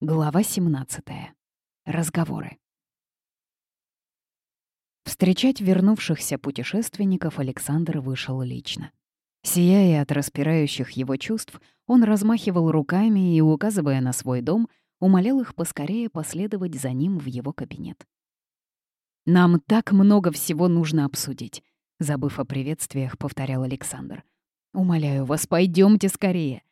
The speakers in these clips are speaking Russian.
Глава 17. Разговоры. Встречать вернувшихся путешественников Александр вышел лично. Сияя от распирающих его чувств, он размахивал руками и, указывая на свой дом, умолял их поскорее последовать за ним в его кабинет. «Нам так много всего нужно обсудить», — забыв о приветствиях, повторял Александр. «Умоляю вас, пойдемте скорее.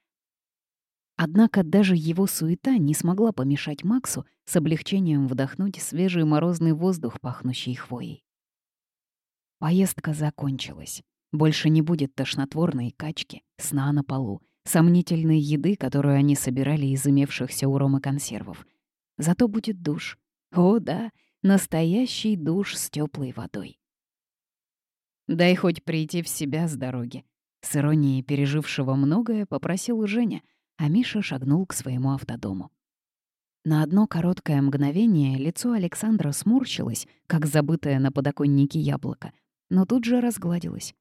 Однако даже его суета не смогла помешать Максу с облегчением вдохнуть свежий морозный воздух, пахнущий хвоей. Поездка закончилась. Больше не будет тошнотворной качки, сна на полу, сомнительной еды, которую они собирали из имевшихся у Ромы консервов. Зато будет душ. О, да, настоящий душ с теплой водой. «Дай хоть прийти в себя с дороги», — с иронией пережившего многое попросил Женя — а Миша шагнул к своему автодому. На одно короткое мгновение лицо Александра сморщилось, как забытое на подоконнике яблоко, но тут же разгладилось.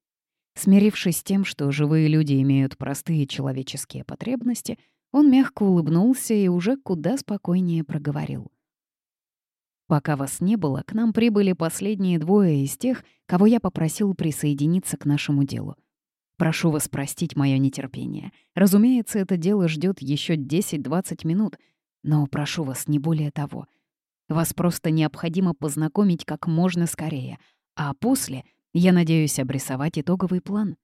Смирившись с тем, что живые люди имеют простые человеческие потребности, он мягко улыбнулся и уже куда спокойнее проговорил. «Пока вас не было, к нам прибыли последние двое из тех, кого я попросил присоединиться к нашему делу. Прошу вас простить мое нетерпение. Разумеется, это дело ждет еще 10-20 минут, но прошу вас не более того. Вас просто необходимо познакомить как можно скорее, а после я надеюсь обрисовать итоговый план.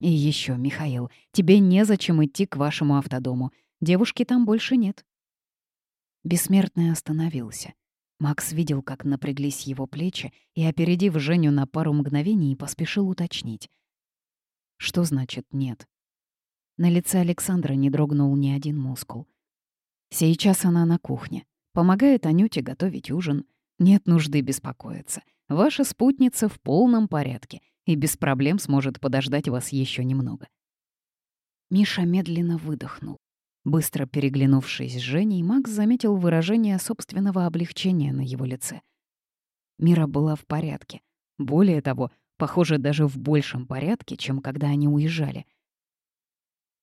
И еще, Михаил, тебе незачем идти к вашему автодому. Девушки там больше нет. Бессмертный остановился. Макс видел, как напряглись его плечи, и, опередив Женю на пару мгновений, поспешил уточнить — что значит «нет»? На лице Александра не дрогнул ни один мускул. Сейчас она на кухне. Помогает Анюте готовить ужин. Нет нужды беспокоиться. Ваша спутница в полном порядке и без проблем сможет подождать вас еще немного. Миша медленно выдохнул. Быстро переглянувшись с Женей, Макс заметил выражение собственного облегчения на его лице. Мира была в порядке. Более того, похоже, даже в большем порядке, чем когда они уезжали.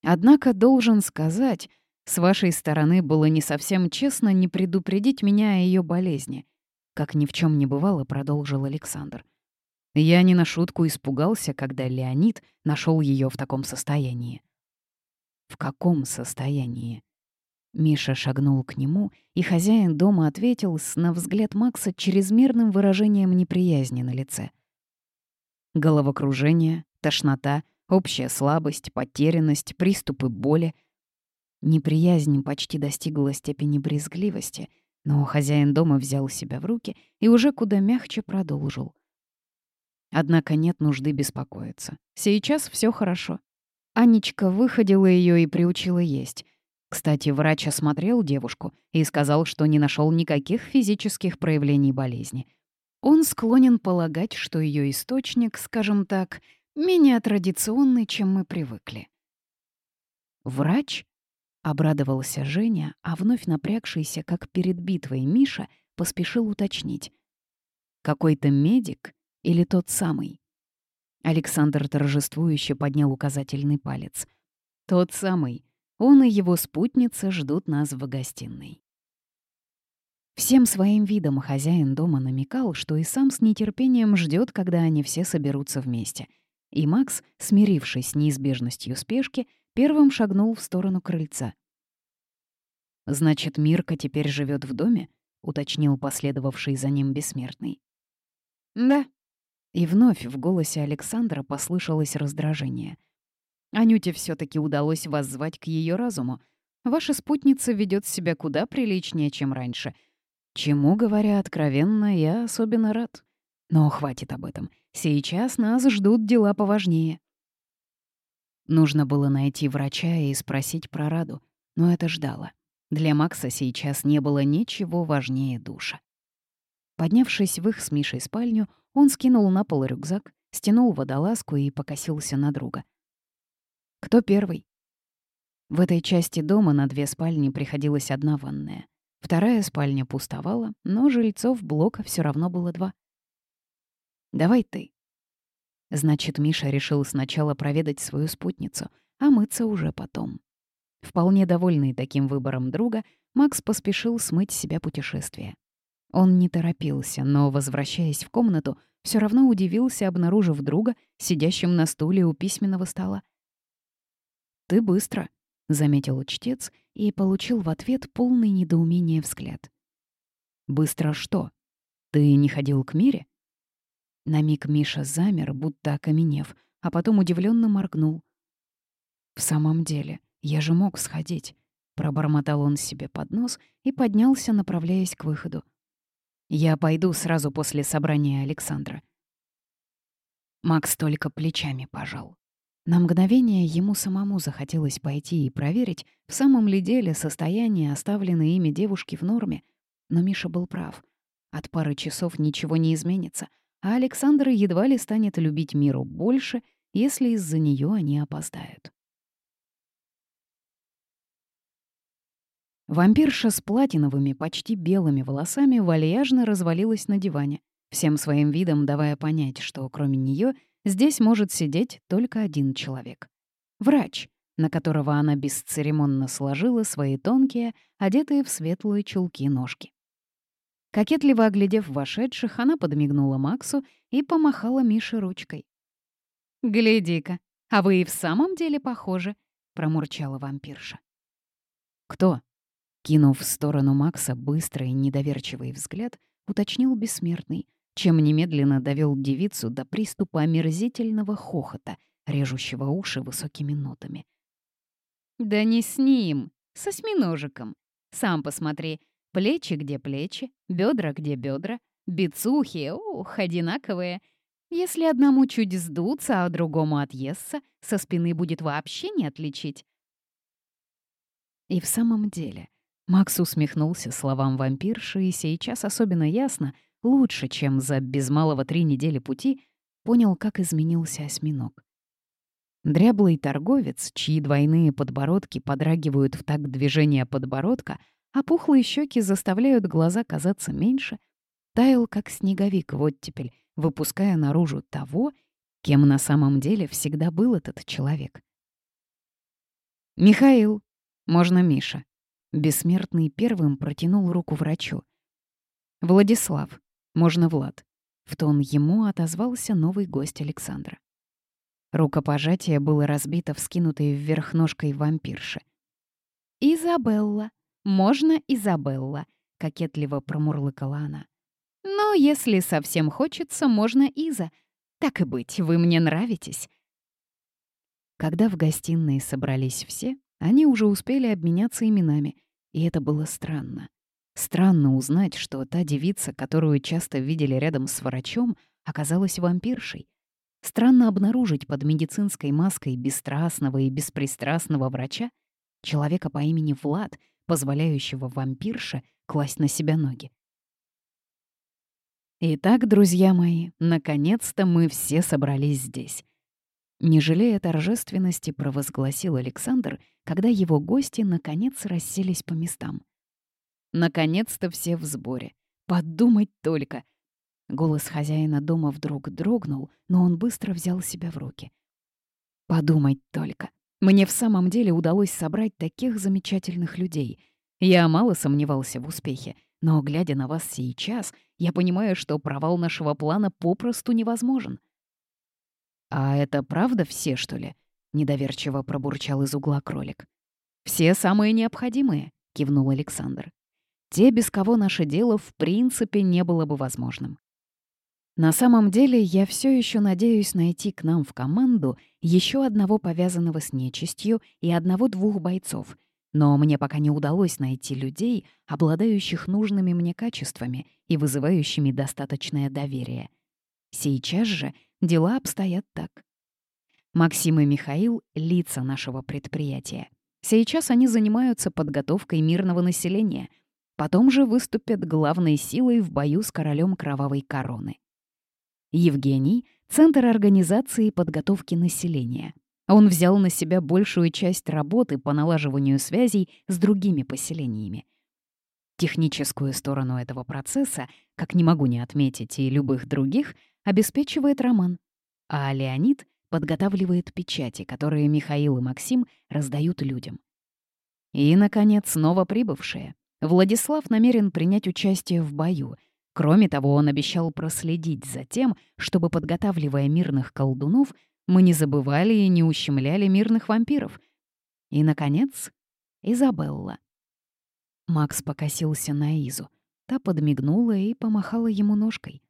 Однако, должен сказать, с вашей стороны было не совсем честно не предупредить меня о ее болезни. Как ни в чем не бывало, продолжил Александр. Я не на шутку испугался, когда Леонид нашел ее в таком состоянии. В каком состоянии? Миша шагнул к нему, и хозяин дома ответил с, на взгляд Макса, чрезмерным выражением неприязни на лице. Головокружение, тошнота, общая слабость, потерянность, приступы боли. Неприязнь почти достигла степени брезгливости, но хозяин дома взял себя в руки и уже куда мягче продолжил. Однако нет нужды беспокоиться. Сейчас все хорошо. Анечка выходила ее и приучила есть. Кстати, врач осмотрел девушку и сказал, что не нашел никаких физических проявлений болезни — он склонен полагать, что ее источник, скажем так, менее традиционный, чем мы привыкли. «Врач?» — обрадовался Женя, а вновь напрягшийся, как перед битвой Миша, поспешил уточнить. «Какой-то медик или тот самый?» Александр торжествующе поднял указательный палец. «Тот самый. Он и его спутница ждут нас в гостиной». Всем своим видом хозяин дома намекал, что и сам с нетерпением ждет, когда они все соберутся вместе. И Макс, смирившись с неизбежностью спешки, первым шагнул в сторону крыльца. «Значит, Мирка теперь живет в доме?» — уточнил последовавший за ним бессмертный. «Да». И вновь в голосе Александра послышалось раздражение. «Анюте все таки удалось воззвать к ее разуму. Ваша спутница ведет себя куда приличнее, чем раньше — Чему, говоря откровенно, я особенно рад. Но хватит об этом. Сейчас нас ждут дела поважнее. Нужно было найти врача и спросить про Раду, но это ждало. Для Макса сейчас не было ничего важнее душа. Поднявшись в их с Мишей спальню, он скинул на пол рюкзак, стянул водолазку и покосился на друга. «Кто первый?» В этой части дома на две спальни приходилась одна ванная. Вторая спальня пустовала, но жильцов блока все равно было два. «Давай ты». Значит, Миша решил сначала проведать свою спутницу, а мыться уже потом. Вполне довольный таким выбором друга, Макс поспешил смыть себя путешествие. Он не торопился, но, возвращаясь в комнату, все равно удивился, обнаружив друга, сидящим на стуле у письменного стола. «Ты быстро», — заметил чтец и получил в ответ полный недоумения взгляд. «Быстро что? Ты не ходил к Мире?» На миг Миша замер, будто окаменев, а потом удивленно моргнул. «В самом деле, я же мог сходить», — пробормотал он себе под нос и поднялся, направляясь к выходу. «Я пойду сразу после собрания Александра». Макс только плечами пожал. На мгновение ему самому захотелось пойти и проверить, в самом ли деле состояние оставленной ими девушки в норме, но Миша был прав. От пары часов ничего не изменится, а Александр едва ли станет любить миру больше, если из-за нее они опоздают. Вампирша с платиновыми, почти белыми волосами вальяжно развалилась на диване, всем своим видом давая понять, что кроме нее здесь может сидеть только один человек. Врач, на которого она бесцеремонно сложила свои тонкие, одетые в светлые чулки ножки. Кокетливо оглядев вошедших, она подмигнула Максу и помахала Мише ручкой. «Гляди-ка, а вы и в самом деле похожи», — промурчала вампирша. «Кто?» Кинув в сторону Макса быстрый недоверчивый взгляд, уточнил бессмертный, чем немедленно довел девицу до приступа омерзительного хохота, режущего уши высокими нотами. «Да не с ним, с осьминожиком. Сам посмотри, плечи где плечи, бедра где бедра, бицухи, ух, одинаковые. Если одному чуть сдуться, а другому отъестся, со спины будет вообще не отличить». И в самом деле — Макс усмехнулся словам вампирши, и сейчас особенно ясно, лучше, чем за без малого три недели пути, понял, как изменился осьминог. Дряблый торговец, чьи двойные подбородки подрагивают в такт движения подбородка, а пухлые щеки заставляют глаза казаться меньше, таял, как снеговик в оттепель, выпуская наружу того, кем на самом деле всегда был этот человек. «Михаил, можно Миша», Бессмертный первым протянул руку врачу. «Владислав, можно Влад». В тон ему отозвался новый гость Александра. Рукопожатие было разбито вскинутой вверх ножкой вампирши. «Изабелла, можно Изабелла», — кокетливо промурлыкала она. «Но если совсем хочется, можно Иза. Так и быть, вы мне нравитесь». Когда в гостиной собрались все, они уже успели обменяться именами, и это было странно. Странно узнать, что та девица, которую часто видели рядом с врачом, оказалась вампиршей. Странно обнаружить под медицинской маской бесстрастного и беспристрастного врача человека по имени Влад, позволяющего вампирше класть на себя ноги. Итак, друзья мои, наконец-то мы все собрались здесь. Не жалея торжественности, провозгласил Александр, когда его гости наконец расселись по местам. Наконец-то все в сборе. Подумать только. Голос хозяина дома вдруг дрогнул, но он быстро взял себя в руки. Подумать только. Мне в самом деле удалось собрать таких замечательных людей. Я мало сомневался в успехе, но, глядя на вас сейчас, я понимаю, что провал нашего плана попросту невозможен. «А это правда все, что ли?» — недоверчиво пробурчал из угла кролик. «Все самые необходимые», — кивнул Александр. «Те, без кого наше дело в принципе не было бы возможным». На самом деле, я все еще надеюсь найти к нам в команду еще одного повязанного с нечистью и одного-двух бойцов, но мне пока не удалось найти людей, обладающих нужными мне качествами и вызывающими достаточное доверие. Сейчас же дела обстоят так. Максим и Михаил — лица нашего предприятия. Сейчас они занимаются подготовкой мирного населения. Потом же выступят главной силой в бою с королем Кровавой Короны. Евгений — центр организации подготовки населения. Он взял на себя большую часть работы по налаживанию связей с другими поселениями. Техническую сторону этого процесса, как не могу не отметить и любых других, обеспечивает Роман, а Леонид подготавливает печати, которые Михаил и Максим раздают людям. И, наконец, снова прибывшие. Владислав намерен принять участие в бою. Кроме того, он обещал проследить за тем, чтобы, подготавливая мирных колдунов, мы не забывали и не ущемляли мирных вампиров. И, наконец, Изабелла. Макс покосился на Изу. Та подмигнула и помахала ему ножкой.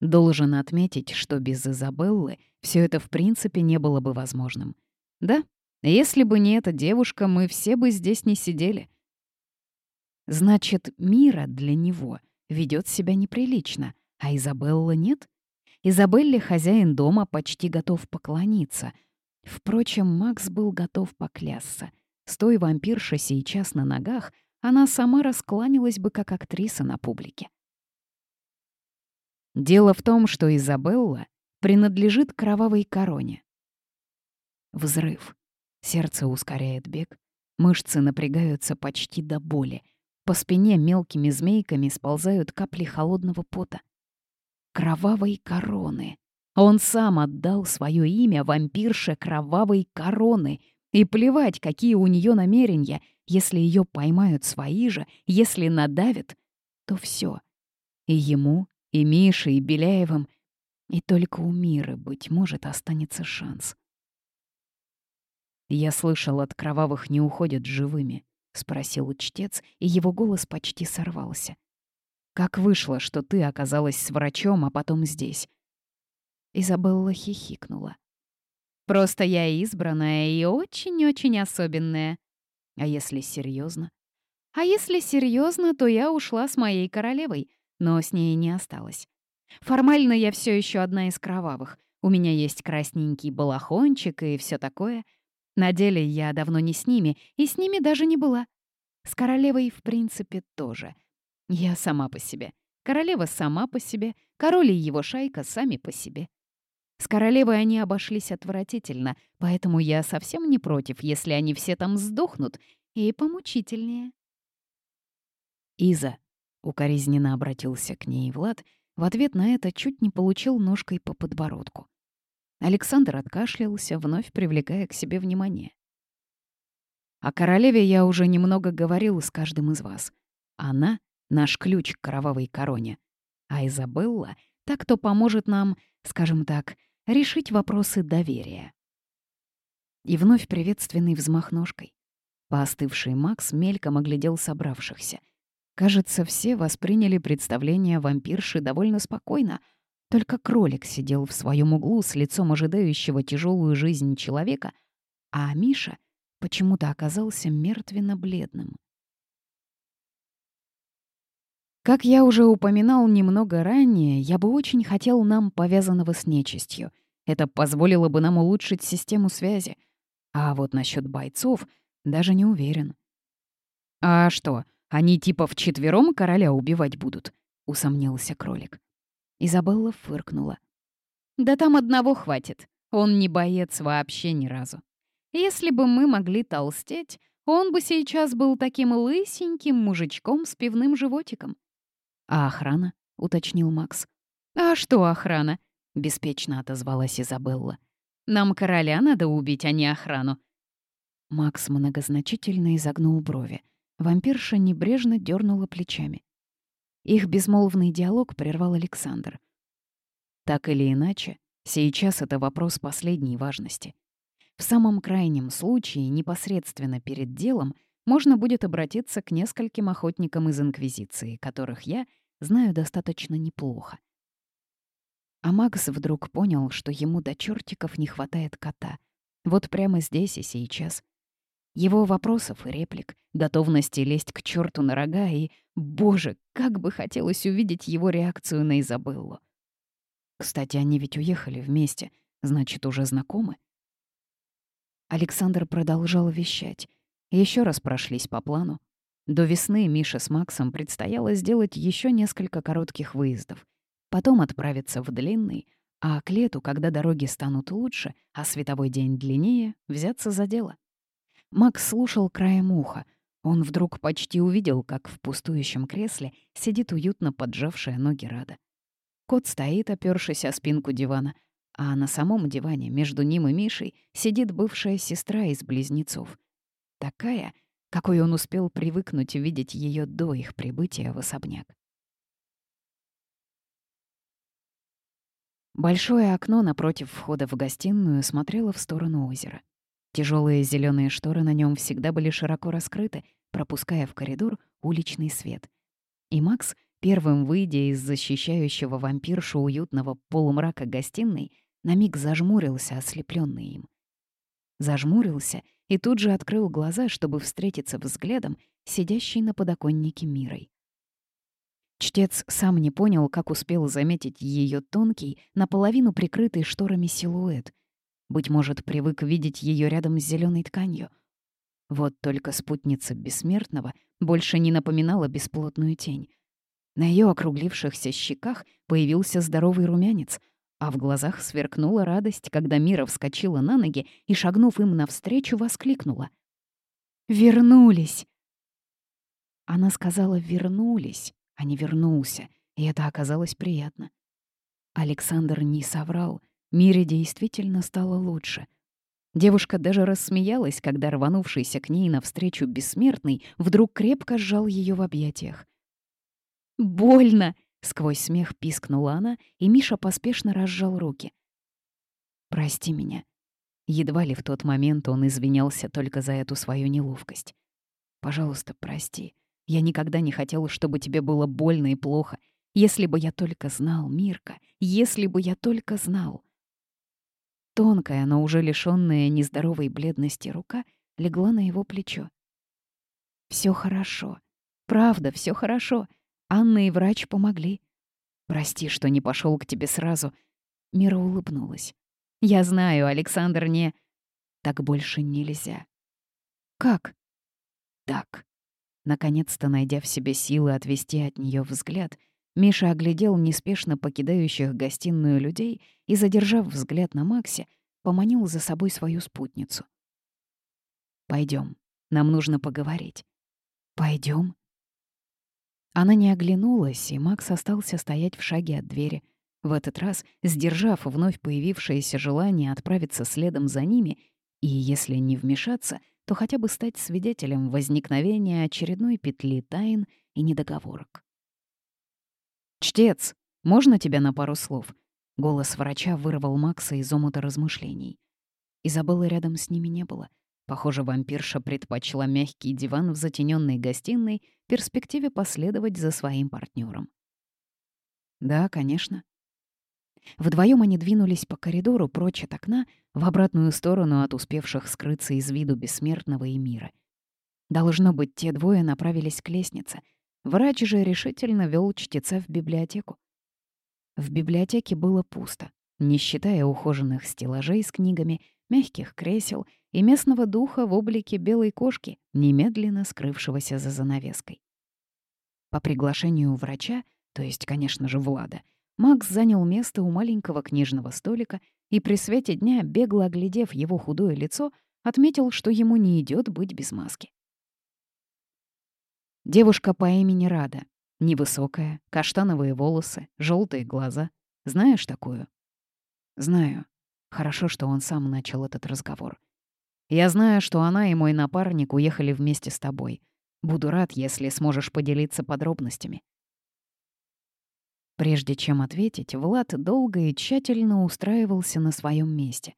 Должен отметить, что без Изабеллы все это в принципе не было бы возможным. Да, если бы не эта девушка, мы все бы здесь не сидели. Значит, Мира для него ведет себя неприлично, а Изабелла нет? Изабелле хозяин дома почти готов поклониться. Впрочем, Макс был готов поклясться. Стой вампирша сейчас на ногах, она сама раскланялась бы как актриса на публике. Дело в том, что Изабелла принадлежит кровавой короне. Взрыв. Сердце ускоряет бег, мышцы напрягаются почти до боли. По спине мелкими змейками сползают капли холодного пота. Кровавой короны. Он сам отдал свое имя вампирше кровавой короны. И плевать, какие у нее намерения, если ее поймают свои же, если надавят, то все. И ему, и Мише, и Беляевым, и только у Миры, быть может, останется шанс. «Я слышал, от кровавых не уходят живыми», — спросил чтец, и его голос почти сорвался. «Как вышло, что ты оказалась с врачом, а потом здесь?» Изабелла хихикнула. «Просто я избранная и очень-очень особенная. А если серьезно? А если серьезно, то я ушла с моей королевой, но с ней не осталось. Формально я все еще одна из кровавых. У меня есть красненький балахончик и все такое. На деле я давно не с ними, и с ними даже не была. С королевой, в принципе, тоже. Я сама по себе. Королева сама по себе, король и его шайка сами по себе. С королевой они обошлись отвратительно, поэтому я совсем не против, если они все там сдохнут, и помучительнее. «Иза», Укоризненно обратился к ней Влад, в ответ на это чуть не получил ножкой по подбородку. Александр откашлялся, вновь привлекая к себе внимание. «О королеве я уже немного говорил с каждым из вас. Она — наш ключ к кровавой короне. А Изабелла — та, кто поможет нам, скажем так, решить вопросы доверия». И вновь приветственный взмах ножкой. Поостывший Макс мельком оглядел собравшихся — Кажется, все восприняли представление вампирши довольно спокойно. Только кролик сидел в своем углу с лицом ожидающего тяжелую жизнь человека, а Миша почему-то оказался мертвенно-бледным. Как я уже упоминал немного ранее, я бы очень хотел нам повязанного с нечистью. Это позволило бы нам улучшить систему связи. А вот насчет бойцов даже не уверен. А что, они типа вчетвером короля убивать будут?» — усомнился кролик. Изабелла фыркнула. «Да там одного хватит. Он не боец вообще ни разу. Если бы мы могли толстеть, он бы сейчас был таким лысеньким мужичком с пивным животиком». «А охрана?» — уточнил Макс. «А что охрана?» — беспечно отозвалась Изабелла. «Нам короля надо убить, а не охрану». Макс многозначительно изогнул брови. Вампирша небрежно дернула плечами. Их безмолвный диалог прервал Александр. Так или иначе, сейчас это вопрос последней важности. В самом крайнем случае, непосредственно перед делом, можно будет обратиться к нескольким охотникам из Инквизиции, которых я знаю достаточно неплохо. А Макс вдруг понял, что ему до чертиков не хватает кота. Вот прямо здесь и сейчас — его вопросов и реплик, готовности лезть к черту на рога и, боже, как бы хотелось увидеть его реакцию на Изабеллу. Кстати, они ведь уехали вместе, значит, уже знакомы. Александр продолжал вещать. Еще раз прошлись по плану. До весны Миша с Максом предстояло сделать еще несколько коротких выездов. Потом отправиться в длинный, а к лету, когда дороги станут лучше, а световой день длиннее, взяться за дело. Макс слушал краем уха. Он вдруг почти увидел, как в пустующем кресле сидит уютно поджавшая ноги Рада. Кот стоит, опёршись о спинку дивана, а на самом диване между ним и Мишей сидит бывшая сестра из близнецов. Такая, какой он успел привыкнуть видеть ее до их прибытия в особняк. Большое окно напротив входа в гостиную смотрело в сторону озера. Тяжелые зеленые шторы на нем всегда были широко раскрыты, пропуская в коридор уличный свет. И Макс, первым выйдя из защищающего вампиршу уютного полумрака гостиной, на миг зажмурился, ослепленный им. Зажмурился и тут же открыл глаза, чтобы встретиться взглядом сидящей на подоконнике Мирой. Чтец сам не понял, как успел заметить ее тонкий, наполовину прикрытый шторами силуэт. Быть может, привык видеть ее рядом с зеленой тканью. Вот только спутница бессмертного больше не напоминала бесплотную тень. На ее округлившихся щеках появился здоровый румянец, а в глазах сверкнула радость, когда Мира вскочила на ноги и, шагнув им навстречу, воскликнула. «Вернулись!» Она сказала «вернулись», а не вернулся, и это оказалось приятно. Александр не соврал, Мире действительно стало лучше. Девушка даже рассмеялась, когда рванувшийся к ней навстречу бессмертный вдруг крепко сжал ее в объятиях. «Больно!» — сквозь смех пискнула она, и Миша поспешно разжал руки. «Прости меня». Едва ли в тот момент он извинялся только за эту свою неловкость. «Пожалуйста, прости. Я никогда не хотел, чтобы тебе было больно и плохо. Если бы я только знал, Мирка, если бы я только знал. Тонкая, но уже лишённая нездоровой бледности рука легла на его плечо. Все хорошо. Правда, все хорошо. Анна и врач помогли. Прости, что не пошел к тебе сразу. Мира улыбнулась. Я знаю, Александр не... Так больше нельзя. Как? Так. Наконец-то найдя в себе силы отвести от нее взгляд, Миша оглядел неспешно покидающих гостиную людей и, задержав взгляд на Максе, поманил за собой свою спутницу. Пойдем, нам нужно поговорить. Пойдем. Она не оглянулась, и Макс остался стоять в шаге от двери, в этот раз сдержав вновь появившееся желание отправиться следом за ними и, если не вмешаться, то хотя бы стать свидетелем возникновения очередной петли тайн и недоговорок. «Чтец, можно тебя на пару слов?» Голос врача вырвал Макса из омута размышлений. Изабеллы рядом с ними не было. Похоже, вампирша предпочла мягкий диван в затененной гостиной перспективе последовать за своим партнером. «Да, конечно», Вдвоем они двинулись по коридору прочь от окна в обратную сторону от успевших скрыться из виду бессмертного и мира. Должно быть, те двое направились к лестнице. Врач же решительно вел чтеца в библиотеку. В библиотеке было пусто, не считая ухоженных стеллажей с книгами, мягких кресел и местного духа в облике белой кошки, немедленно скрывшегося за занавеской. По приглашению врача, то есть, конечно же, Влада, Макс занял место у маленького книжного столика и при свете дня, бегло оглядев его худое лицо, отметил, что ему не идет быть без маски. Девушка по имени Рада. Невысокая, каштановые волосы, желтые глаза. Знаешь такую? Знаю. Хорошо, что он сам начал этот разговор. Я знаю, что она и мой напарник уехали вместе с тобой. Буду рад, если сможешь поделиться подробностями. Прежде чем ответить, Влад долго и тщательно устраивался на своем месте.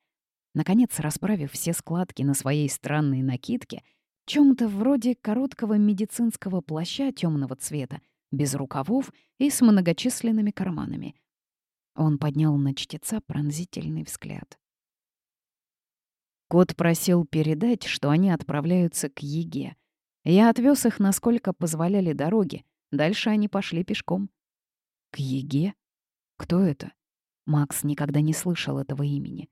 Наконец, расправив все складки на своей странной накидке, чем-то вроде короткого медицинского плаща темного цвета, без рукавов и с многочисленными карманами. Он поднял на чтеца пронзительный взгляд. Кот просил передать, что они отправляются к Еге. Я отвез их, насколько позволяли дороги. Дальше они пошли пешком. К Еге? Кто это? Макс никогда не слышал этого имени.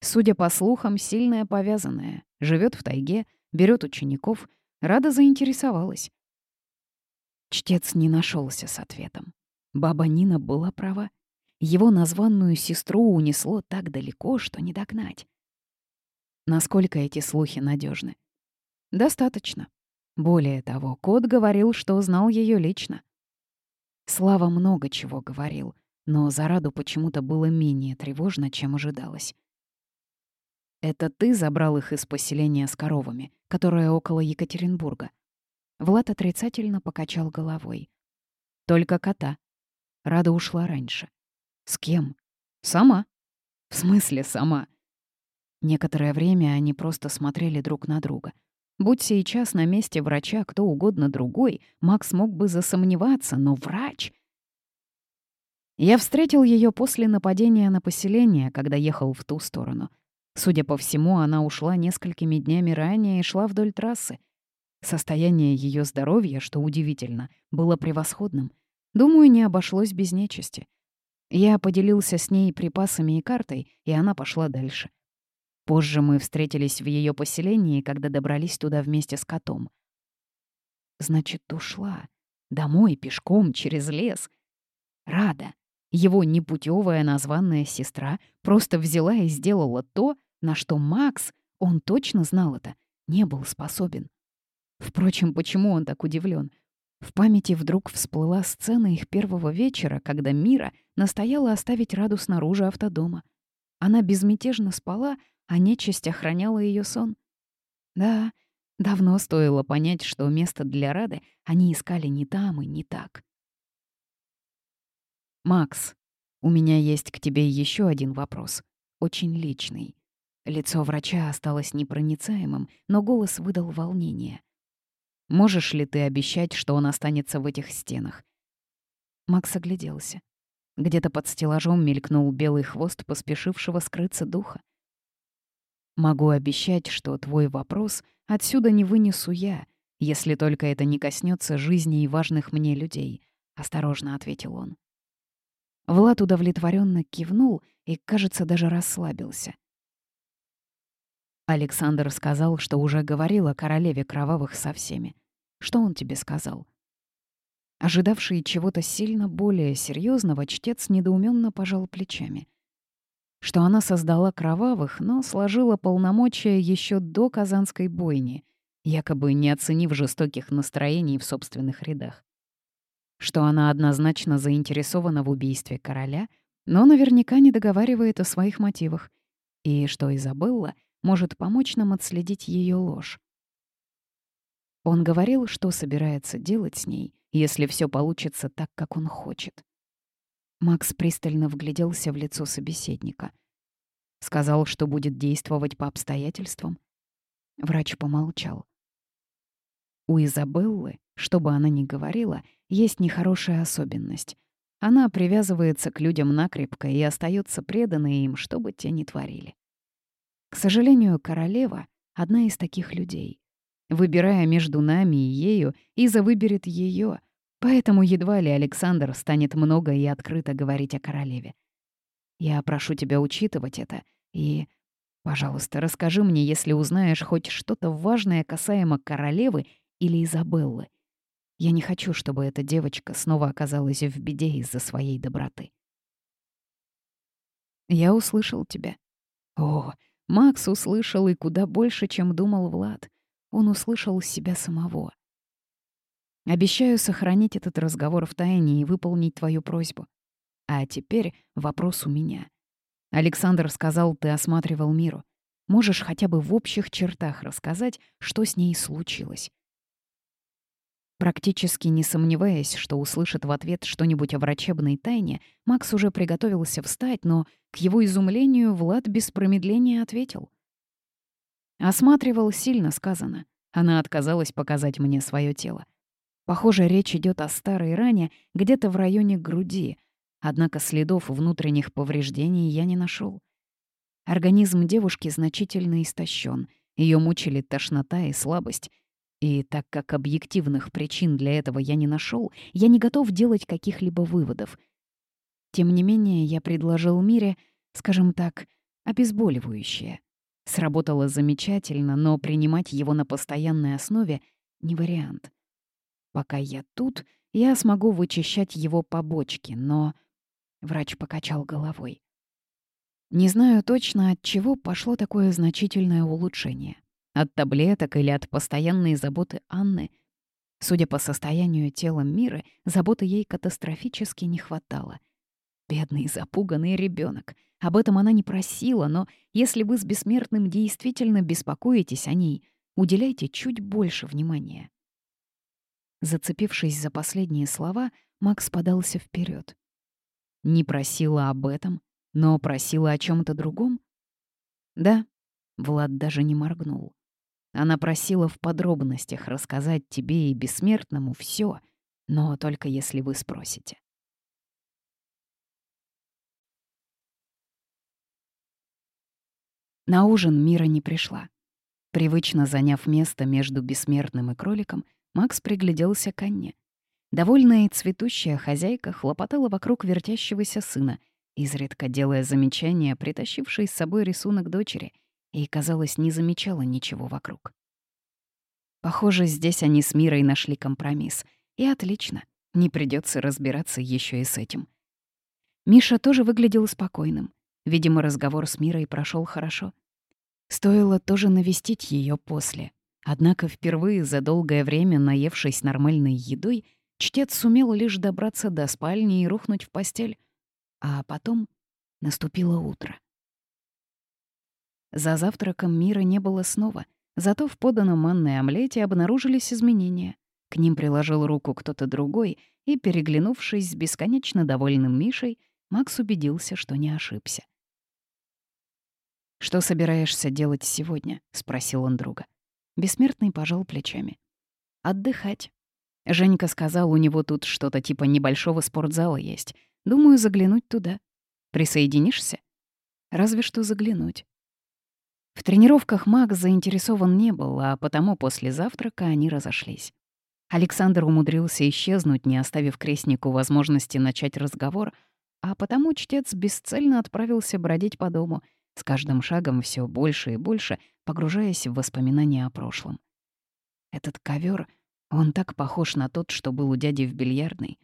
Судя по слухам, сильная повязанная, живет в тайге, берет учеников, рада заинтересовалась. Чтец не нашелся с ответом. Баба Нина была права. Его названную сестру унесло так далеко, что не догнать. Насколько эти слухи надежны? Достаточно. Более того, кот говорил, что знал ее лично. Слава много чего говорил, но за Раду почему-то было менее тревожно, чем ожидалось. Это ты забрал их из поселения с коровами, которое около Екатеринбурга?» Влад отрицательно покачал головой. «Только кота». Рада ушла раньше. «С кем?» «Сама». «В смысле сама?» Некоторое время они просто смотрели друг на друга. Будь сейчас на месте врача кто угодно другой, Макс мог бы засомневаться, но врач... Я встретил ее после нападения на поселение, когда ехал в ту сторону. Судя по всему, она ушла несколькими днями ранее и шла вдоль трассы. Состояние ее здоровья, что удивительно, было превосходным. Думаю, не обошлось без нечисти. Я поделился с ней припасами и картой, и она пошла дальше. Позже мы встретились в ее поселении, когда добрались туда вместе с котом. Значит, ушла. Домой, пешком, через лес. Рада. Его непутевая названная сестра просто взяла и сделала то, на что Макс, он точно знал это, не был способен. Впрочем, почему он так удивлен? В памяти вдруг всплыла сцена их первого вечера, когда Мира настояла оставить Раду снаружи автодома. Она безмятежно спала, а нечисть охраняла ее сон. Да, давно стоило понять, что место для Рады они искали не там и не так. «Макс, у меня есть к тебе еще один вопрос, очень личный». Лицо врача осталось непроницаемым, но голос выдал волнение. «Можешь ли ты обещать, что он останется в этих стенах?» Макс огляделся. Где-то под стеллажом мелькнул белый хвост поспешившего скрыться духа. Могу обещать, что твой вопрос отсюда не вынесу я, если только это не коснется жизни и важных мне людей», — осторожно ответил он. Влад удовлетворенно кивнул и, кажется, даже расслабился. Александр сказал, что уже говорил о королеве кровавых со всеми. Что он тебе сказал? Ожидавший чего-то сильно более серьезного, чтец недоуменно пожал плечами что она создала кровавых, но сложила полномочия еще до Казанской бойни, якобы не оценив жестоких настроений в собственных рядах. Что она однозначно заинтересована в убийстве короля, но наверняка не договаривает о своих мотивах, и что Изабелла может помочь нам отследить ее ложь. Он говорил, что собирается делать с ней, если все получится так, как он хочет. Макс пристально вгляделся в лицо собеседника. Сказал, что будет действовать по обстоятельствам. Врач помолчал. У Изабеллы, что бы она ни говорила, есть нехорошая особенность. Она привязывается к людям накрепко и остается преданной им, что бы те ни творили. К сожалению, королева — одна из таких людей. Выбирая между нами и ею, Иза выберет ее, Поэтому едва ли Александр станет много и открыто говорить о королеве. Я прошу тебя учитывать это и, пожалуйста, расскажи мне, если узнаешь хоть что-то важное касаемо королевы или Изабеллы. Я не хочу, чтобы эта девочка снова оказалась в беде из-за своей доброты. Я услышал тебя. О, Макс услышал и куда больше, чем думал Влад. Он услышал себя самого. Обещаю сохранить этот разговор в тайне и выполнить твою просьбу. А теперь вопрос у меня. Александр сказал, ты осматривал миру. Можешь хотя бы в общих чертах рассказать, что с ней случилось? Практически не сомневаясь, что услышит в ответ что-нибудь о врачебной тайне, Макс уже приготовился встать, но, к его изумлению, Влад без промедления ответил. «Осматривал сильно сказано. Она отказалась показать мне свое тело. Похоже, речь идет о старой ране где-то в районе груди, однако следов внутренних повреждений я не нашел. Организм девушки значительно истощен, ее мучили тошнота и слабость. И так как объективных причин для этого я не нашел, я не готов делать каких-либо выводов. Тем не менее, я предложил Мире, скажем так, обезболивающее. Сработало замечательно, но принимать его на постоянной основе — не вариант. Пока я тут, я смогу вычищать его побочки, но... Врач покачал головой. Не знаю точно, от чего пошло такое значительное улучшение. От таблеток или от постоянной заботы Анны. Судя по состоянию тела Миры, заботы ей катастрофически не хватало. Бедный запуганный ребенок. Об этом она не просила, но если вы с бессмертным действительно беспокоитесь о ней, уделяйте чуть больше внимания. Зацепившись за последние слова, Макс подался вперед. Не просила об этом, но просила о чем то другом? Да, Влад даже не моргнул. Она просила в подробностях рассказать тебе и бессмертному все, но только если вы спросите. На ужин Мира не пришла. Привычно заняв место между бессмертным и кроликом, Макс пригляделся к Анне. Довольная и цветущая хозяйка хлопотала вокруг вертящегося сына, изредка делая замечания, притащившей с собой рисунок дочери, и, казалось, не замечала ничего вокруг. Похоже, здесь они с Мирой нашли компромисс. И отлично, не придется разбираться еще и с этим. Миша тоже выглядел спокойным. Видимо, разговор с Мирой прошел хорошо. Стоило тоже навестить ее после. Однако впервые за долгое время, наевшись нормальной едой, чтец сумел лишь добраться до спальни и рухнуть в постель. А потом наступило утро. За завтраком мира не было снова, зато в поданном манной омлете обнаружились изменения. К ним приложил руку кто-то другой, и, переглянувшись с бесконечно довольным Мишей, Макс убедился, что не ошибся. «Что собираешься делать сегодня?» — спросил он друга. Бессмертный пожал плечами. «Отдыхать. Женька сказал, у него тут что-то типа небольшого спортзала есть. Думаю, заглянуть туда. Присоединишься? Разве что заглянуть. В тренировках Макс заинтересован не был, а потому после завтрака они разошлись. Александр умудрился исчезнуть, не оставив крестнику возможности начать разговор, а потому чтец бесцельно отправился бродить по дому, с каждым шагом все больше и больше погружаясь в воспоминания о прошлом. Этот ковер он так похож на тот, что был у дяди в бильярдной.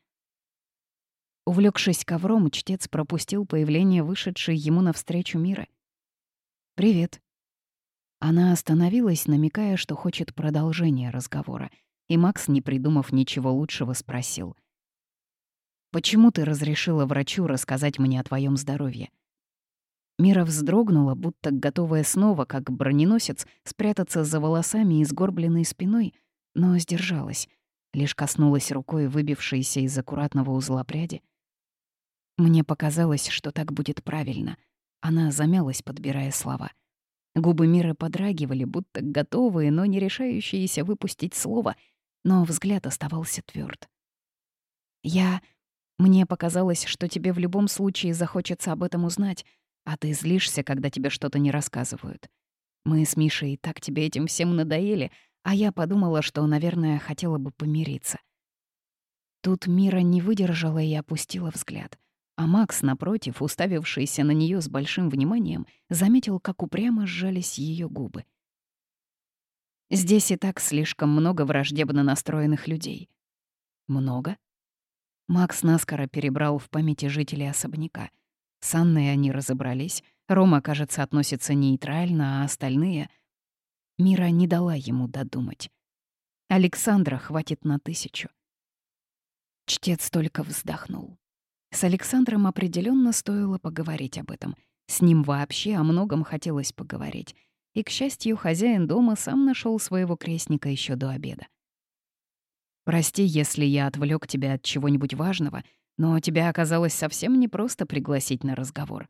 Увлекшись ковром, чтец пропустил появление вышедшей ему навстречу Миры. «Привет». Она остановилась, намекая, что хочет продолжения разговора, и Макс, не придумав ничего лучшего, спросил. «Почему ты разрешила врачу рассказать мне о твоем здоровье?» Мира вздрогнула, будто готовая снова, как броненосец, спрятаться за волосами и сгорбленной спиной — но сдержалась, лишь коснулась рукой выбившейся из аккуратного узла пряди. Мне показалось, что так будет правильно. Она замялась, подбирая слова. Губы Миры подрагивали, будто готовые, но не решающиеся выпустить слово, но взгляд оставался тверд. «Я... Мне показалось, что тебе в любом случае захочется об этом узнать, а ты злишься, когда тебе что-то не рассказывают. Мы с Мишей так тебе этим всем надоели, а я подумала, что, наверное, хотела бы помириться. Тут Мира не выдержала и опустила взгляд. А Макс, напротив, уставившийся на нее с большим вниманием, заметил, как упрямо сжались ее губы. Здесь и так слишком много враждебно настроенных людей. Много? Макс наскоро перебрал в памяти жителей особняка. С Анной они разобрались. Рома, кажется, относится нейтрально, а остальные — Мира не дала ему додумать. Александра хватит на тысячу. Чтец только вздохнул. С Александром определенно стоило поговорить об этом. С ним вообще о многом хотелось поговорить. И, к счастью, хозяин дома сам нашел своего крестника еще до обеда. «Прости, если я отвлек тебя от чего-нибудь важного, но тебя оказалось совсем непросто пригласить на разговор»,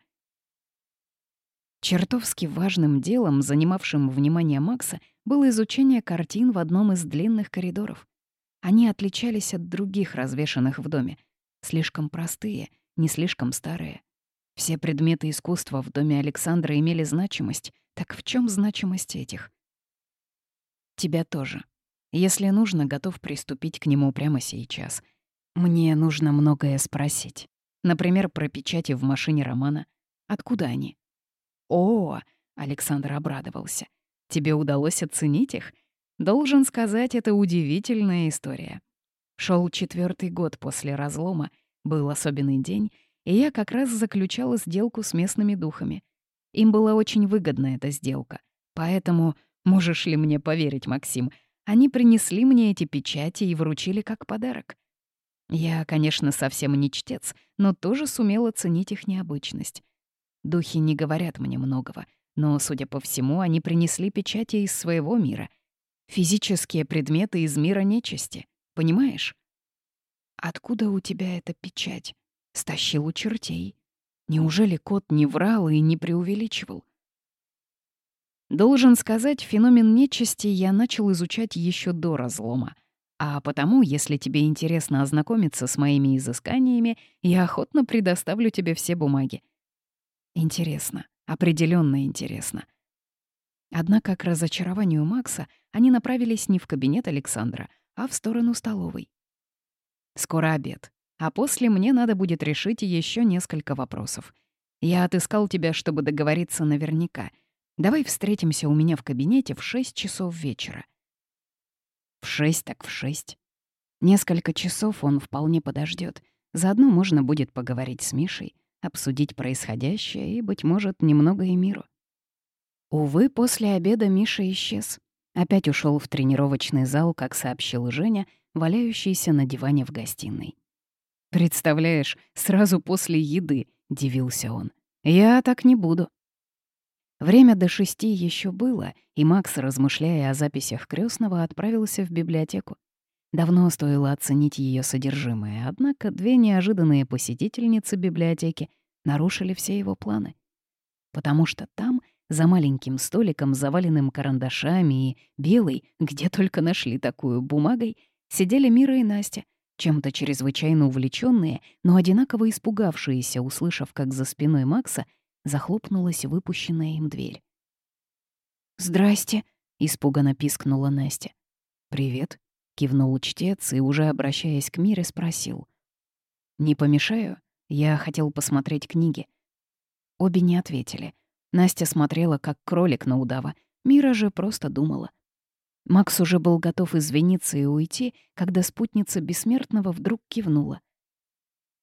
Чертовски важным делом, занимавшим внимание Макса, было изучение картин в одном из длинных коридоров. Они отличались от других развешанных в доме. Слишком простые, не слишком старые. Все предметы искусства в доме Александра имели значимость. Так в чем значимость этих? Тебя тоже. Если нужно, готов приступить к нему прямо сейчас. Мне нужно многое спросить. Например, про печати в машине Романа. Откуда они? «О!» — Александр обрадовался. «Тебе удалось оценить их? Должен сказать, это удивительная история. Шел четвертый год после разлома, был особенный день, и я как раз заключала сделку с местными духами. Им была очень выгодна эта сделка. Поэтому, можешь ли мне поверить, Максим, они принесли мне эти печати и вручили как подарок. Я, конечно, совсем не чтец, но тоже сумела ценить их необычность. Духи не говорят мне многого, но, судя по всему, они принесли печати из своего мира. Физические предметы из мира нечисти. Понимаешь? Откуда у тебя эта печать? Стащил у чертей. Неужели кот не врал и не преувеличивал? Должен сказать, феномен нечисти я начал изучать еще до разлома. А потому, если тебе интересно ознакомиться с моими изысканиями, я охотно предоставлю тебе все бумаги. Интересно, определенно интересно. Однако к разочарованию Макса они направились не в кабинет Александра, а в сторону столовой. Скоро обед, а после мне надо будет решить еще несколько вопросов. Я отыскал тебя, чтобы договориться наверняка — Давай встретимся у меня в кабинете в 6 часов вечера. В 6 так в 6. Несколько часов он вполне подождет. Заодно можно будет поговорить с Мишей, обсудить происходящее и, быть может, немного и миру. Увы, после обеда Миша исчез. Опять ушел в тренировочный зал, как сообщил Женя, валяющийся на диване в гостиной. «Представляешь, сразу после еды», — дивился он. «Я так не буду». Время до шести еще было, и Макс, размышляя о записях крестного, отправился в библиотеку. Давно стоило оценить ее содержимое, однако две неожиданные посетительницы библиотеки нарушили все его планы. Потому что там, за маленьким столиком, заваленным карандашами и белой, где только нашли такую бумагой, сидели Мира и Настя, чем-то чрезвычайно увлеченные, но одинаково испугавшиеся, услышав, как за спиной Макса — захлопнулась выпущенная им дверь. «Здрасте», — испуганно пискнула Настя. «Привет», — кивнул чтец и, уже обращаясь к Мире, спросил. «Не помешаю? Я хотел посмотреть книги». Обе не ответили. Настя смотрела, как кролик на удава. Мира же просто думала. Макс уже был готов извиниться и уйти, когда спутница бессмертного вдруг кивнула.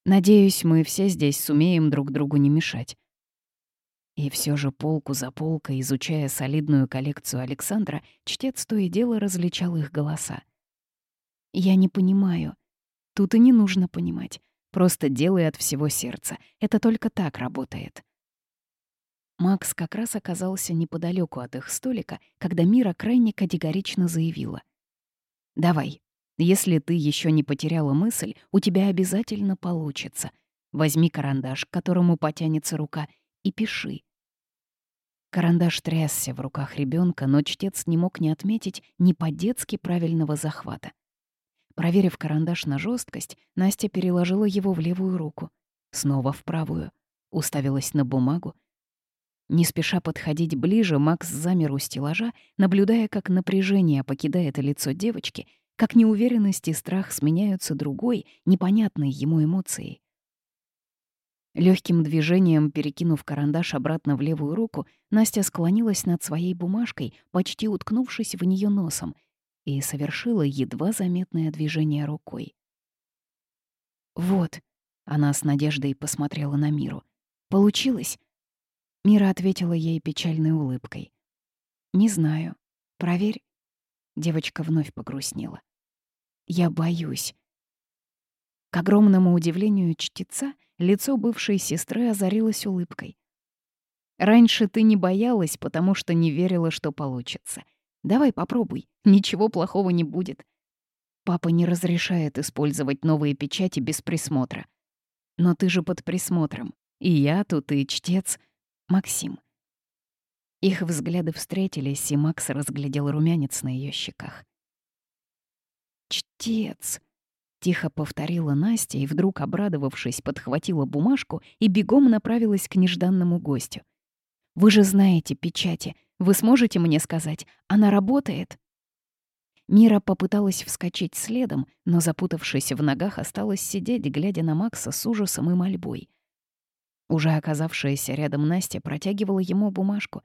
«Надеюсь, мы все здесь сумеем друг другу не мешать. И все же полку за полкой, изучая солидную коллекцию Александра, чтец то и дело различал их голоса. «Я не понимаю. Тут и не нужно понимать. Просто делай от всего сердца. Это только так работает». Макс как раз оказался неподалеку от их столика, когда Мира крайне категорично заявила. «Давай, если ты еще не потеряла мысль, у тебя обязательно получится. Возьми карандаш, к которому потянется рука, и пиши. Карандаш трясся в руках ребенка, но чтец не мог не отметить ни по-детски правильного захвата. Проверив карандаш на жесткость, Настя переложила его в левую руку, снова в правую, уставилась на бумагу. Не спеша подходить ближе, Макс замер у стеллажа, наблюдая, как напряжение покидает лицо девочки, как неуверенность и страх сменяются другой, непонятной ему эмоцией. Легким движением, перекинув карандаш обратно в левую руку, Настя склонилась над своей бумажкой, почти уткнувшись в нее носом, и совершила едва заметное движение рукой. «Вот», — она с надеждой посмотрела на Миру. «Получилось?» Мира ответила ей печальной улыбкой. «Не знаю. Проверь». Девочка вновь погрустнела. «Я боюсь». К огромному удивлению чтеца — Лицо бывшей сестры озарилось улыбкой. «Раньше ты не боялась, потому что не верила, что получится. Давай попробуй, ничего плохого не будет. Папа не разрешает использовать новые печати без присмотра. Но ты же под присмотром. И я тут, и чтец. Максим». Их взгляды встретились, и Макс разглядел румянец на ее щеках. «Чтец!» Тихо повторила Настя и, вдруг обрадовавшись, подхватила бумажку и бегом направилась к нежданному гостю. «Вы же знаете печати. Вы сможете мне сказать, она работает?» Мира попыталась вскочить следом, но, запутавшись в ногах, осталась сидеть, глядя на Макса с ужасом и мольбой. Уже оказавшаяся рядом Настя протягивала ему бумажку.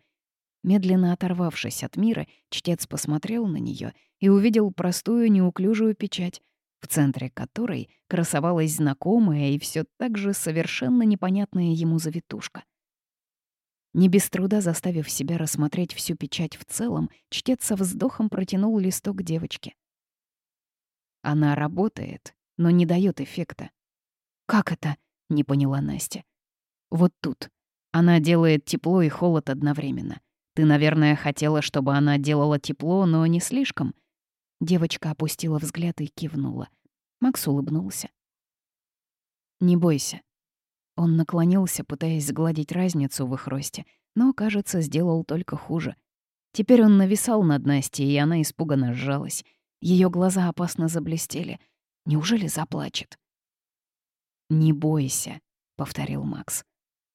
Медленно оторвавшись от мира, чтец посмотрел на нее и увидел простую неуклюжую печать, в центре которой красовалась знакомая и все так же совершенно непонятная ему завитушка. Не без труда заставив себя рассмотреть всю печать в целом, чтец со вздохом протянул листок девочке. Она работает, но не дает эффекта. «Как это?» — не поняла Настя. «Вот тут». Она делает тепло и холод одновременно. Ты, наверное, хотела, чтобы она делала тепло, но не слишком. Девочка опустила взгляд и кивнула. Макс улыбнулся. «Не бойся». Он наклонился, пытаясь сгладить разницу в их росте, но, кажется, сделал только хуже. Теперь он нависал над Настей, и она испуганно сжалась. Ее глаза опасно заблестели. Неужели заплачет? «Не бойся», — повторил Макс.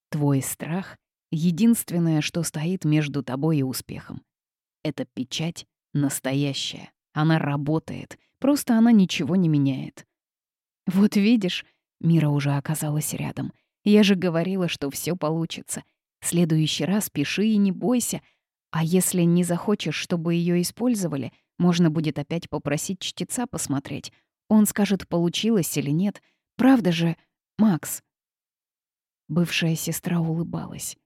«Твой страх — единственное, что стоит между тобой и успехом. Эта печать настоящая. Она работает, просто она ничего не меняет». «Вот видишь», — Мира уже оказалась рядом. «Я же говорила, что все получится. Следующий раз пиши и не бойся. А если не захочешь, чтобы ее использовали, можно будет опять попросить чтеца посмотреть. Он скажет, получилось или нет. Правда же, Макс?» Бывшая сестра улыбалась.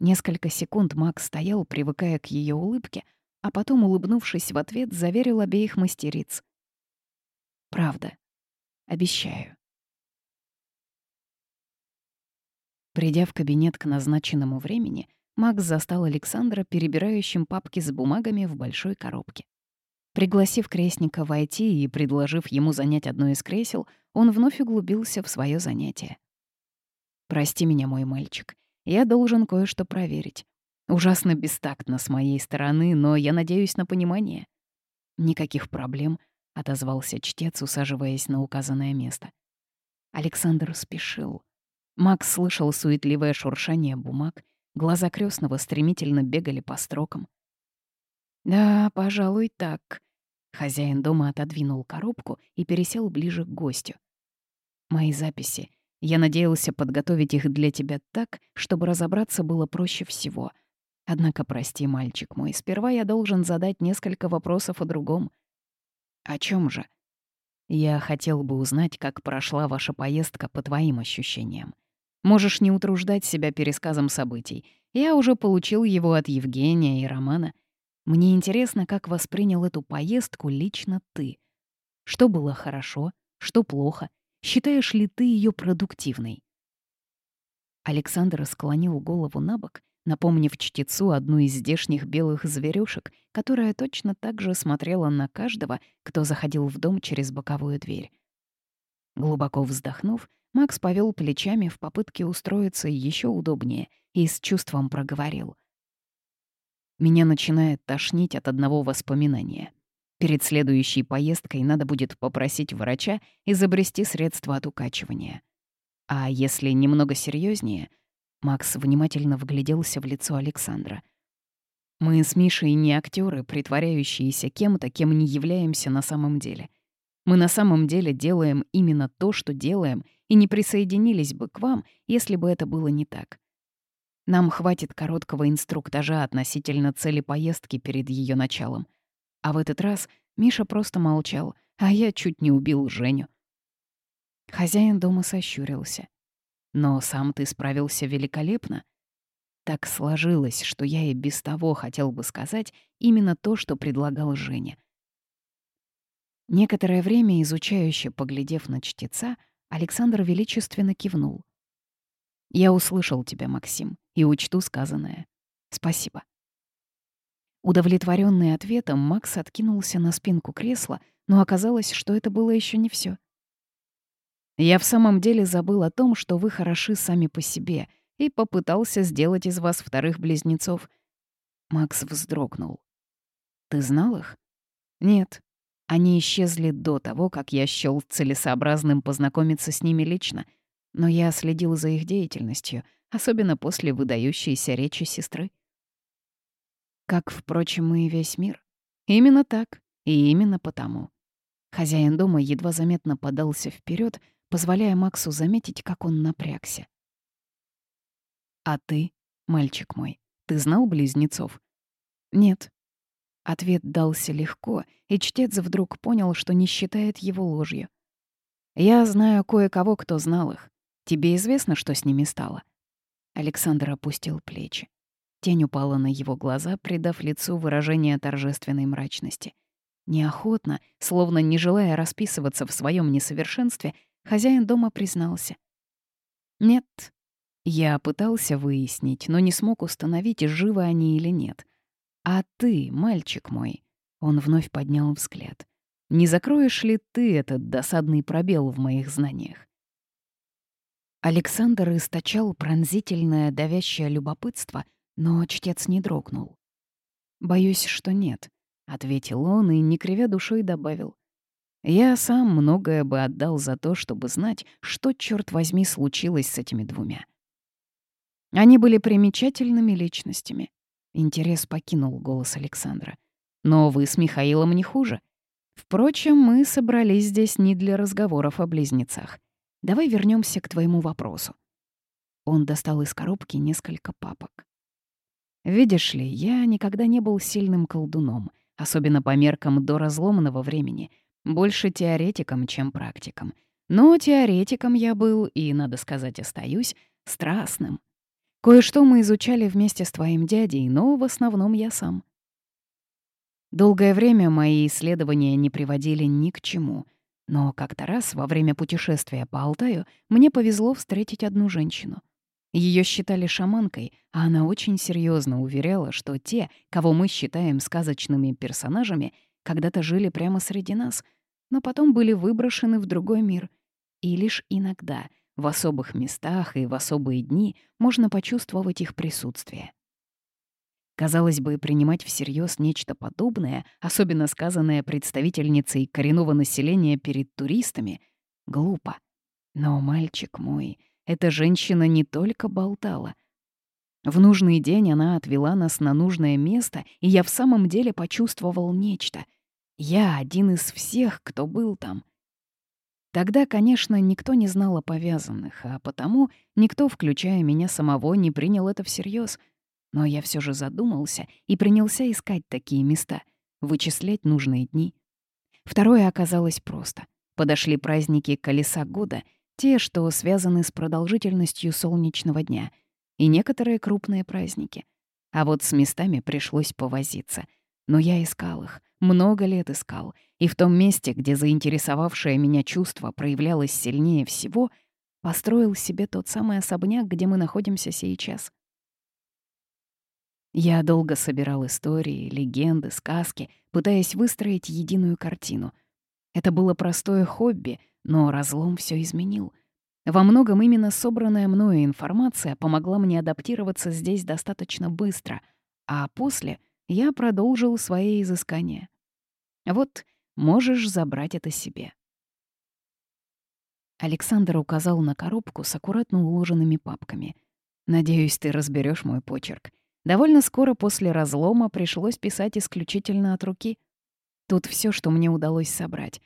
Несколько секунд Макс стоял, привыкая к ее улыбке, а потом, улыбнувшись в ответ, заверил обеих мастериц. «Правда. Обещаю». Придя в кабинет к назначенному времени, Макс застал Александра, перебирающим папки с бумагами в большой коробке. Пригласив крестника войти и предложив ему занять одно из кресел, он вновь углубился в свое занятие. «Прости меня, мой мальчик. Я должен кое-что проверить. Ужасно бестактно с моей стороны, но я надеюсь на понимание». «Никаких проблем», — отозвался чтец, усаживаясь на указанное место. Александр спешил. Макс слышал суетливое шуршание бумаг, глаза крестного стремительно бегали по строкам. «Да, пожалуй, так». Хозяин дома отодвинул коробку и пересел ближе к гостю. «Мои записи. Я надеялся подготовить их для тебя так, чтобы разобраться было проще всего. Однако, прости, мальчик мой, сперва я должен задать несколько вопросов о другом». «О чем же?» «Я хотел бы узнать, как прошла ваша поездка по твоим ощущениям. Можешь не утруждать себя пересказом событий. Я уже получил его от Евгения и Романа. Мне интересно, как воспринял эту поездку лично ты. Что было хорошо, что плохо. Считаешь ли ты ее продуктивной? Александр склонил голову на бок, напомнив чтецу одну из здешних белых зверюшек, которая точно так же смотрела на каждого, кто заходил в дом через боковую дверь. Глубоко вздохнув, Макс повел плечами в попытке устроиться еще удобнее и с чувством проговорил. Меня начинает тошнить от одного воспоминания. Перед следующей поездкой надо будет попросить врача изобрести средства от укачивания. А если немного серьезнее, Макс внимательно вгляделся в лицо Александра. Мы с Мишей не актеры, притворяющиеся кем-то, кем не являемся на самом деле. Мы на самом деле делаем именно то, что делаем, и не присоединились бы к вам, если бы это было не так. Нам хватит короткого инструктажа относительно цели поездки перед ее началом. А в этот раз Миша просто молчал, а я чуть не убил Женю. Хозяин дома сощурился. Но сам ты справился великолепно. Так сложилось, что я и без того хотел бы сказать именно то, что предлагал Женя. Некоторое время, изучающе поглядев на чтеца, Александр величественно кивнул. «Я услышал тебя, Максим и учту сказанное. Спасибо». Удовлетворенный ответом, Макс откинулся на спинку кресла, но оказалось, что это было еще не все. «Я в самом деле забыл о том, что вы хороши сами по себе, и попытался сделать из вас вторых близнецов». Макс вздрогнул. «Ты знал их?» «Нет. Они исчезли до того, как я счёл целесообразным познакомиться с ними лично, но я следил за их деятельностью — особенно после выдающейся речи сестры. Как, впрочем, и весь мир. Именно так и именно потому. Хозяин дома едва заметно подался вперед, позволяя Максу заметить, как он напрягся. «А ты, мальчик мой, ты знал близнецов?» «Нет». Ответ дался легко, и чтец вдруг понял, что не считает его ложью. «Я знаю кое-кого, кто знал их. Тебе известно, что с ними стало?» Александр опустил плечи. Тень упала на его глаза, придав лицу выражение торжественной мрачности. Неохотно, словно не желая расписываться в своем несовершенстве, хозяин дома признался. «Нет, Я пытался выяснить, но не смог установить, живы они или нет. А ты, мальчик мой, он вновь поднял взгляд. Не закроешь ли ты этот досадный пробел в моих знаниях? Александр источал пронзительное, давящее любопытство, но чтец не дрогнул. «Боюсь, что нет», — ответил он и, не кривя душой, добавил. «Я сам многое бы отдал за то, чтобы знать, что, черт возьми, случилось с этими двумя». Они были примечательными личностями. Интерес покинул голос Александра. «Но вы с Михаилом не хуже. Впрочем, мы собрались здесь не для разговоров о близнецах. Давай вернемся к твоему вопросу. Он достал из коробки несколько папок. Видишь ли, я никогда не был сильным колдуном, особенно по меркам до разломанного времени, больше теоретиком, чем практиком. Но теоретиком я был, и, надо сказать, остаюсь, страстным. Кое-что мы изучали вместе с твоим дядей, но в основном я сам. Долгое время мои исследования не приводили ни к чему — но как-то раз во время путешествия по Алтаю мне повезло встретить одну женщину. Ее считали шаманкой, а она очень серьезно уверяла, что те, кого мы считаем сказочными персонажами, когда-то жили прямо среди нас, но потом были выброшены в другой мир. И лишь иногда, в особых местах и в особые дни, можно почувствовать их присутствие. Казалось бы, принимать всерьез нечто подобное, особенно сказанное представительницей коренного населения перед туристами, глупо. Но, мальчик мой, эта женщина не только болтала. В нужный день она отвела нас на нужное место, и я в самом деле почувствовал нечто. Я один из всех, кто был там. Тогда, конечно, никто не знал о повязанных, а потому никто, включая меня самого, не принял это всерьез — но я все же задумался и принялся искать такие места, вычислять нужные дни. Второе оказалось просто. Подошли праздники колеса года, те, что связаны с продолжительностью солнечного дня, и некоторые крупные праздники. А вот с местами пришлось повозиться. Но я искал их, много лет искал, и в том месте, где заинтересовавшее меня чувство проявлялось сильнее всего, построил себе тот самый особняк, где мы находимся сейчас. Я долго собирал истории, легенды, сказки, пытаясь выстроить единую картину. Это было простое хобби, но разлом все изменил. Во многом именно собранная мною информация помогла мне адаптироваться здесь достаточно быстро, а после я продолжил свои изыскания. Вот можешь забрать это себе. Александр указал на коробку с аккуратно уложенными папками. «Надеюсь, ты разберешь мой почерк. Довольно скоро после разлома пришлось писать исключительно от руки. Тут все, что мне удалось собрать.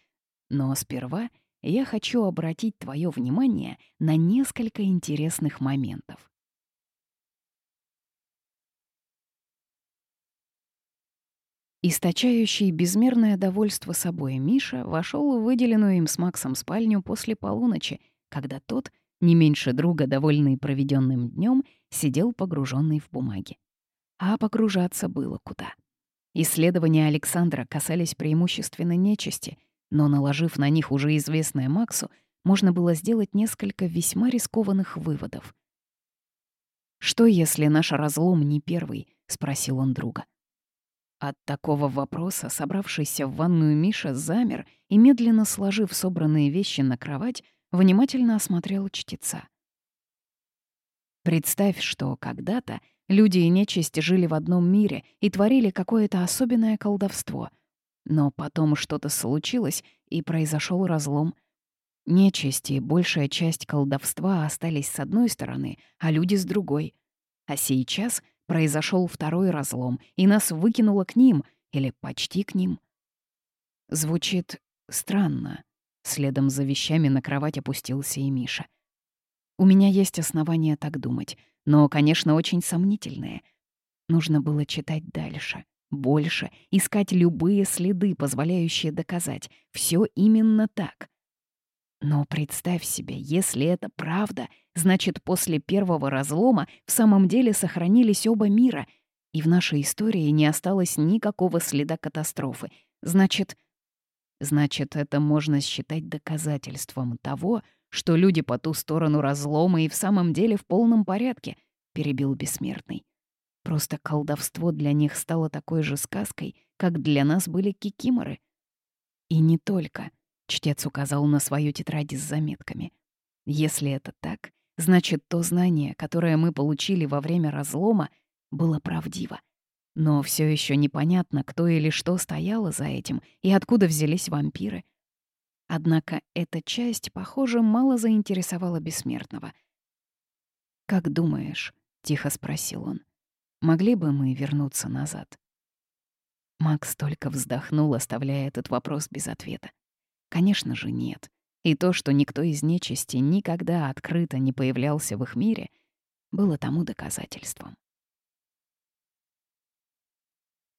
Но сперва я хочу обратить твое внимание на несколько интересных моментов. Источающий безмерное довольство собой Миша вошел в выделенную им с Максом спальню после полуночи, когда тот, не меньше друга, довольный проведенным днем, сидел погруженный в бумаги а погружаться было куда. Исследования Александра касались преимущественно нечисти, но, наложив на них уже известное Максу, можно было сделать несколько весьма рискованных выводов. «Что, если наш разлом не первый?» — спросил он друга. От такого вопроса собравшийся в ванную Миша замер и, медленно сложив собранные вещи на кровать, внимательно осмотрел чтеца. Представь, что когда-то Люди и нечисть жили в одном мире и творили какое-то особенное колдовство. Но потом что-то случилось, и произошел разлом. Нечисть и большая часть колдовства остались с одной стороны, а люди с другой. А сейчас произошел второй разлом, и нас выкинуло к ним, или почти к ним. Звучит странно. Следом за вещами на кровать опустился и Миша. У меня есть основания так думать — но, конечно, очень сомнительные. Нужно было читать дальше, больше, искать любые следы, позволяющие доказать. все именно так. Но представь себе, если это правда, значит, после первого разлома в самом деле сохранились оба мира, и в нашей истории не осталось никакого следа катастрофы. Значит, значит, это можно считать доказательством того, что люди по ту сторону разлома и в самом деле в полном порядке», — перебил бессмертный. «Просто колдовство для них стало такой же сказкой, как для нас были кикиморы». «И не только», — чтец указал на свою тетрадь с заметками. «Если это так, значит, то знание, которое мы получили во время разлома, было правдиво. Но все еще непонятно, кто или что стояло за этим и откуда взялись вампиры. Однако эта часть, похоже, мало заинтересовала бессмертного. «Как думаешь?» — тихо спросил он. «Могли бы мы вернуться назад?» Макс только вздохнул, оставляя этот вопрос без ответа. Конечно же, нет. И то, что никто из нечисти никогда открыто не появлялся в их мире, было тому доказательством.